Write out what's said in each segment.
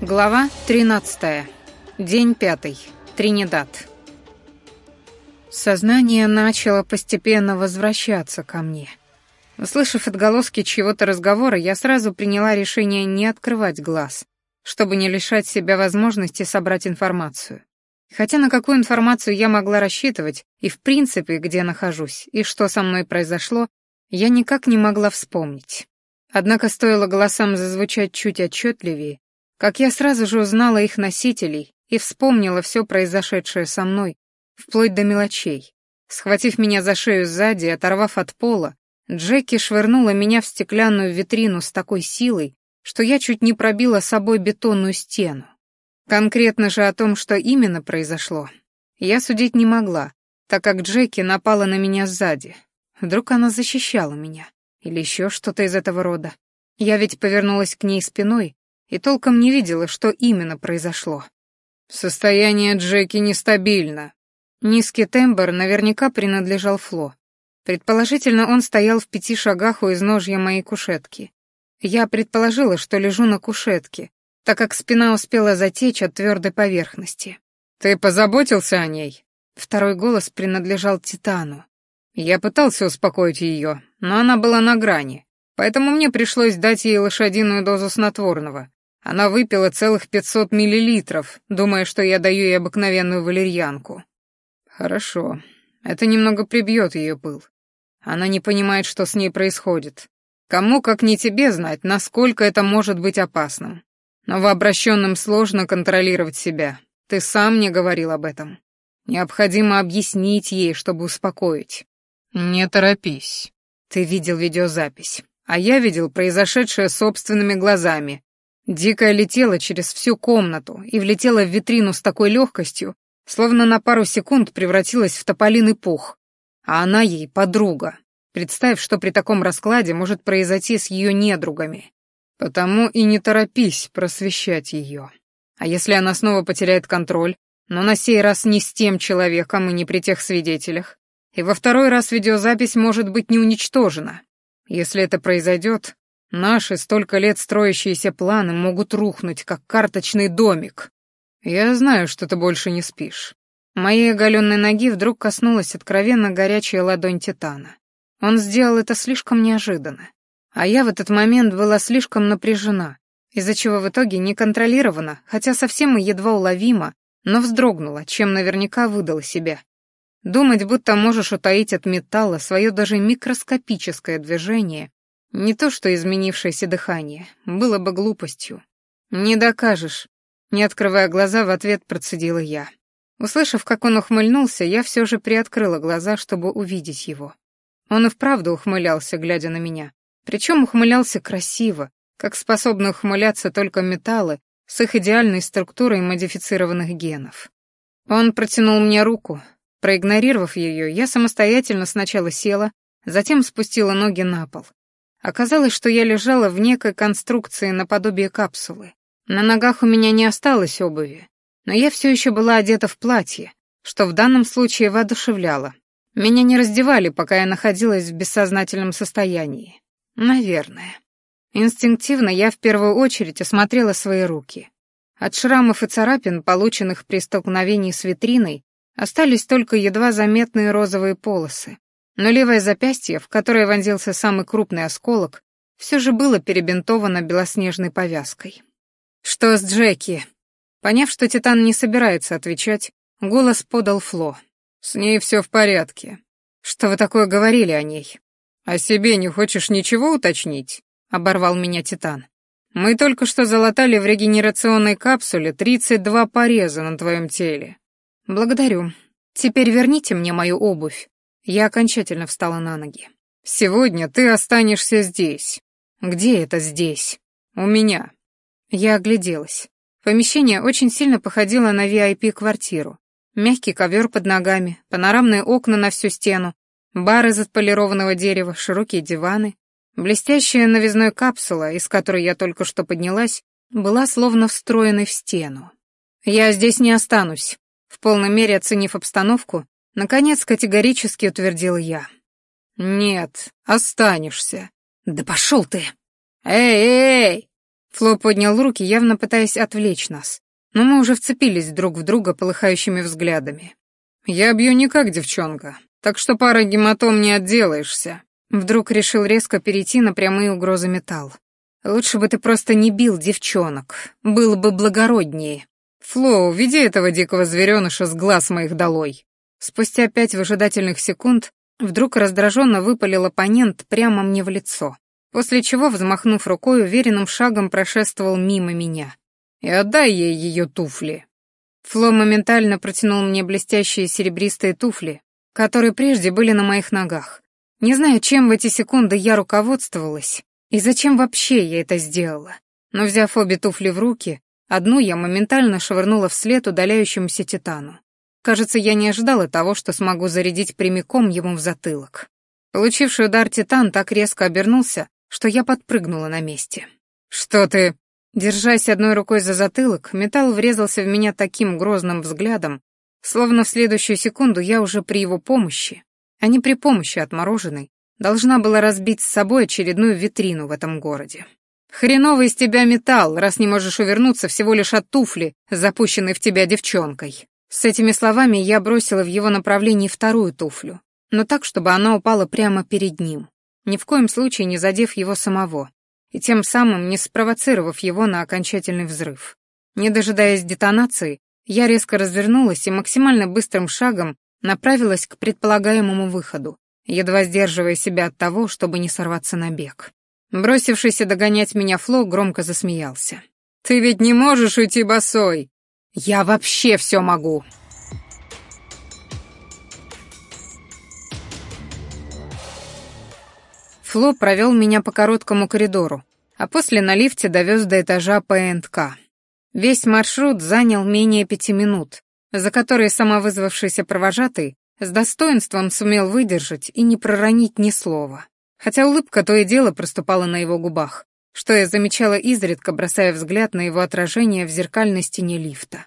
Глава 13. День пятый. Тринидад. Сознание начало постепенно возвращаться ко мне. Услышав отголоски чьего-то разговора, я сразу приняла решение не открывать глаз, чтобы не лишать себя возможности собрать информацию. Хотя на какую информацию я могла рассчитывать, и в принципе, где нахожусь, и что со мной произошло, я никак не могла вспомнить. Однако стоило голосам зазвучать чуть отчетливее, как я сразу же узнала их носителей и вспомнила все произошедшее со мной, вплоть до мелочей. Схватив меня за шею сзади и оторвав от пола, Джеки швырнула меня в стеклянную витрину с такой силой, что я чуть не пробила собой бетонную стену. Конкретно же о том, что именно произошло, я судить не могла, так как Джеки напала на меня сзади. Вдруг она защищала меня, или еще что-то из этого рода. Я ведь повернулась к ней спиной, и толком не видела, что именно произошло. Состояние Джеки нестабильно. Низкий тембр наверняка принадлежал Фло. Предположительно, он стоял в пяти шагах у изножья моей кушетки. Я предположила, что лежу на кушетке, так как спина успела затечь от твердой поверхности. «Ты позаботился о ней?» Второй голос принадлежал Титану. Я пытался успокоить ее, но она была на грани, поэтому мне пришлось дать ей лошадиную дозу снотворного. Она выпила целых пятьсот миллилитров, думая, что я даю ей обыкновенную валерьянку. Хорошо. Это немного прибьет ее пыл. Она не понимает, что с ней происходит. Кому, как не тебе, знать, насколько это может быть опасным. Но в обращенном сложно контролировать себя. Ты сам мне говорил об этом. Необходимо объяснить ей, чтобы успокоить. Не торопись. Ты видел видеозапись. А я видел произошедшее собственными глазами Дикая летела через всю комнату и влетела в витрину с такой легкостью, словно на пару секунд превратилась в тополиный пух. А она ей подруга. Представь, что при таком раскладе может произойти с ее недругами. Потому и не торопись просвещать ее. А если она снова потеряет контроль, но на сей раз не с тем человеком и не при тех свидетелях, и во второй раз видеозапись может быть не уничтожена. Если это произойдет, Наши столько лет строящиеся планы могут рухнуть, как карточный домик. Я знаю, что ты больше не спишь. Моей оголенной ноги вдруг коснулась откровенно горячая ладонь Титана. Он сделал это слишком неожиданно. А я в этот момент была слишком напряжена, из-за чего в итоге неконтролированно, хотя совсем и едва уловимо, но вздрогнула, чем наверняка выдала себя. Думать, будто можешь утаить от металла свое даже микроскопическое движение, не то что изменившееся дыхание, было бы глупостью. «Не докажешь», — не открывая глаза, в ответ процедила я. Услышав, как он ухмыльнулся, я все же приоткрыла глаза, чтобы увидеть его. Он и вправду ухмылялся, глядя на меня. Причем ухмылялся красиво, как способны ухмыляться только металлы с их идеальной структурой модифицированных генов. Он протянул мне руку. Проигнорировав ее, я самостоятельно сначала села, затем спустила ноги на пол. Оказалось, что я лежала в некой конструкции наподобие капсулы. На ногах у меня не осталось обуви, но я все еще была одета в платье, что в данном случае воодушевляло. Меня не раздевали, пока я находилась в бессознательном состоянии. Наверное. Инстинктивно я в первую очередь осмотрела свои руки. От шрамов и царапин, полученных при столкновении с витриной, остались только едва заметные розовые полосы, но левое запястье, в которое вонзился самый крупный осколок, все же было перебинтовано белоснежной повязкой. «Что с Джеки?» Поняв, что Титан не собирается отвечать, голос подал Фло. «С ней все в порядке. Что вы такое говорили о ней?» «О себе не хочешь ничего уточнить?» — оборвал меня Титан. «Мы только что залатали в регенерационной капсуле 32 пореза на твоем теле». «Благодарю. Теперь верните мне мою обувь». Я окончательно встала на ноги. «Сегодня ты останешься здесь». «Где это здесь?» «У меня». Я огляделась. Помещение очень сильно походило на VIP-квартиру. Мягкий ковер под ногами, панорамные окна на всю стену, бар из отполированного дерева, широкие диваны. Блестящая новизной капсула, из которой я только что поднялась, была словно встроенной в стену. «Я здесь не останусь», в полной мере оценив обстановку, Наконец категорически утвердил я. «Нет, останешься». «Да пошел ты!» «Эй, эй!» Фло поднял руки, явно пытаясь отвлечь нас, но мы уже вцепились друг в друга полыхающими взглядами. «Я бью не как девчонка, так что пара гематом не отделаешься». Вдруг решил резко перейти на прямые угрозы металл. «Лучше бы ты просто не бил девчонок, было бы благороднее. Флоу, веди этого дикого звереныша с глаз моих долой». Спустя пять выжидательных секунд вдруг раздраженно выпалил оппонент прямо мне в лицо, после чего, взмахнув рукой, уверенным шагом прошествовал мимо меня. «И отдай ей ее туфли». Фло моментально протянул мне блестящие серебристые туфли, которые прежде были на моих ногах. Не знаю, чем в эти секунды я руководствовалась и зачем вообще я это сделала. Но взяв обе туфли в руки, одну я моментально швырнула вслед удаляющемуся титану. Кажется, я не ожидала того, что смогу зарядить прямиком ему в затылок. Получивший удар титан так резко обернулся, что я подпрыгнула на месте. «Что ты?» Держась одной рукой за затылок, металл врезался в меня таким грозным взглядом, словно в следующую секунду я уже при его помощи, а не при помощи отмороженной, должна была разбить с собой очередную витрину в этом городе. «Хреновый из тебя металл, раз не можешь увернуться всего лишь от туфли, запущенной в тебя девчонкой». С этими словами я бросила в его направлении вторую туфлю, но так, чтобы она упала прямо перед ним, ни в коем случае не задев его самого, и тем самым не спровоцировав его на окончательный взрыв. Не дожидаясь детонации, я резко развернулась и максимально быстрым шагом направилась к предполагаемому выходу, едва сдерживая себя от того, чтобы не сорваться на бег. Бросившийся догонять меня Фло громко засмеялся. «Ты ведь не можешь уйти босой!» «Я вообще все могу!» Фло провел меня по короткому коридору, а после на лифте довез до этажа ПНК. Весь маршрут занял менее пяти минут, за которые самовызвавшийся провожатый с достоинством сумел выдержать и не проронить ни слова. Хотя улыбка то и дело проступала на его губах, что я замечала изредка, бросая взгляд на его отражение в зеркальной стене лифта.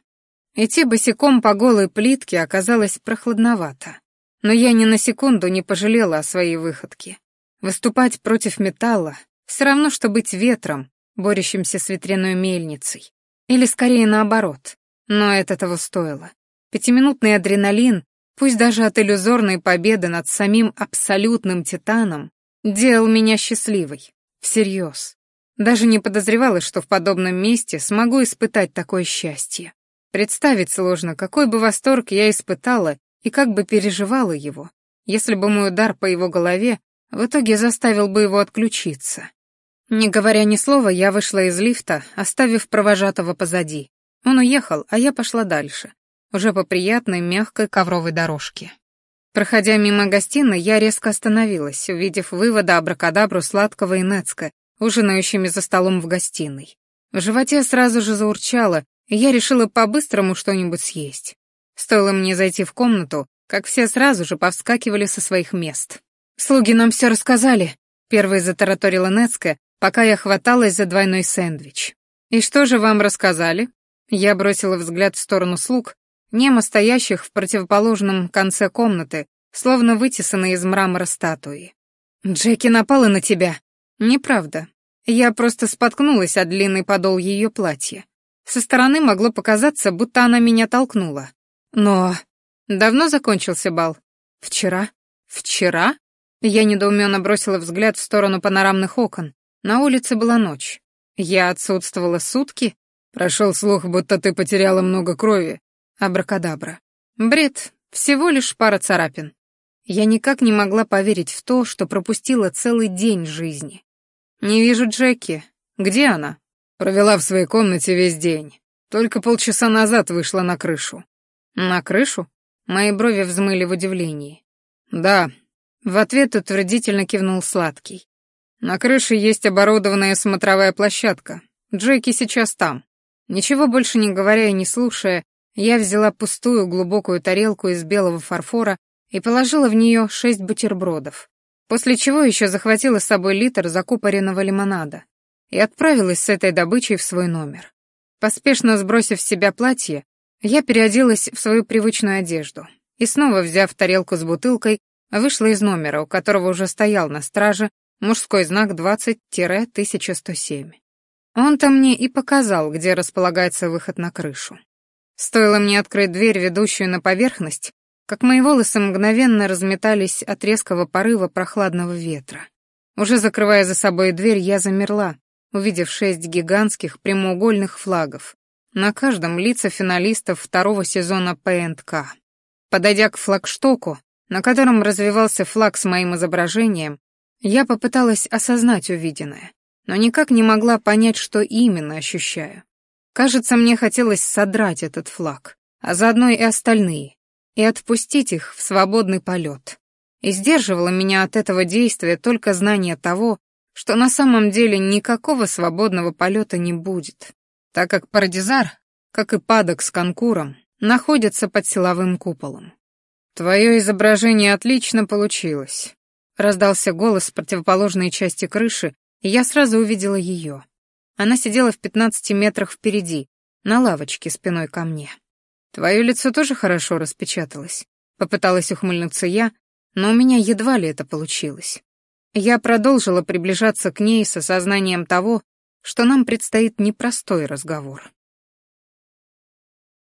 Идти босиком по голой плитке оказалось прохладновато, но я ни на секунду не пожалела о своей выходке. Выступать против металла — все равно, что быть ветром, борющимся с ветряной мельницей. Или скорее наоборот. Но это того стоило. Пятиминутный адреналин, пусть даже от иллюзорной победы над самим абсолютным титаном, делал меня счастливой. Всерьез. Даже не подозревала, что в подобном месте смогу испытать такое счастье. Представить сложно, какой бы восторг я испытала и как бы переживала его, если бы мой удар по его голове в итоге заставил бы его отключиться. Не говоря ни слова, я вышла из лифта, оставив провожатого позади. Он уехал, а я пошла дальше, уже по приятной мягкой ковровой дорожке. Проходя мимо гостиной, я резко остановилась, увидев вывода абракадабру сладкого и Нецка, ужинающими за столом в гостиной. В животе сразу же заурчало, и я решила по-быстрому что-нибудь съесть. Стоило мне зайти в комнату, как все сразу же повскакивали со своих мест. «Слуги нам все рассказали», — первой затараторила Нецка, пока я хваталась за двойной сэндвич. «И что же вам рассказали?» Я бросила взгляд в сторону слуг, немо стоящих в противоположном конце комнаты, словно вытесанные из мрамора статуи. «Джеки напала на тебя». «Неправда. Я просто споткнулась от длинный подол ее платья. Со стороны могло показаться, будто она меня толкнула. Но... Давно закончился бал? Вчера. Вчера? Я недоуменно бросила взгляд в сторону панорамных окон. На улице была ночь. Я отсутствовала сутки. Прошел слух, будто ты потеряла много крови. Абракадабра. Бред. Всего лишь пара царапин. Я никак не могла поверить в то, что пропустила целый день жизни. Не вижу Джеки. Где она? Провела в своей комнате весь день. Только полчаса назад вышла на крышу. На крышу? Мои брови взмыли в удивлении. Да, в ответ утвердительно кивнул Сладкий. На крыше есть оборудованная смотровая площадка. Джеки сейчас там. Ничего больше не говоря и не слушая, я взяла пустую глубокую тарелку из белого фарфора и положила в нее шесть бутербродов, после чего еще захватила с собой литр закупоренного лимонада и отправилась с этой добычей в свой номер. Поспешно сбросив с себя платье, я переоделась в свою привычную одежду и снова, взяв тарелку с бутылкой, Вышла из номера, у которого уже стоял на страже мужской знак 20-1107. Он-то мне и показал, где располагается выход на крышу. Стоило мне открыть дверь, ведущую на поверхность, как мои волосы мгновенно разметались от резкого порыва прохладного ветра. Уже закрывая за собой дверь, я замерла, увидев шесть гигантских прямоугольных флагов, на каждом лица финалистов второго сезона ПНК. Подойдя к флагштоку, на котором развивался флаг с моим изображением, я попыталась осознать увиденное, но никак не могла понять, что именно ощущаю. Кажется, мне хотелось содрать этот флаг, а заодно и остальные, и отпустить их в свободный полет. И сдерживало меня от этого действия только знание того, что на самом деле никакого свободного полета не будет, так как Парадизар, как и падок с конкуром, находится под силовым куполом. «Твое изображение отлично получилось», — раздался голос с противоположной части крыши, и я сразу увидела ее. Она сидела в пятнадцати метрах впереди, на лавочке спиной ко мне. «Твое лицо тоже хорошо распечаталось», — попыталась ухмыльнуться я, но у меня едва ли это получилось. Я продолжила приближаться к ней с осознанием того, что нам предстоит непростой разговор.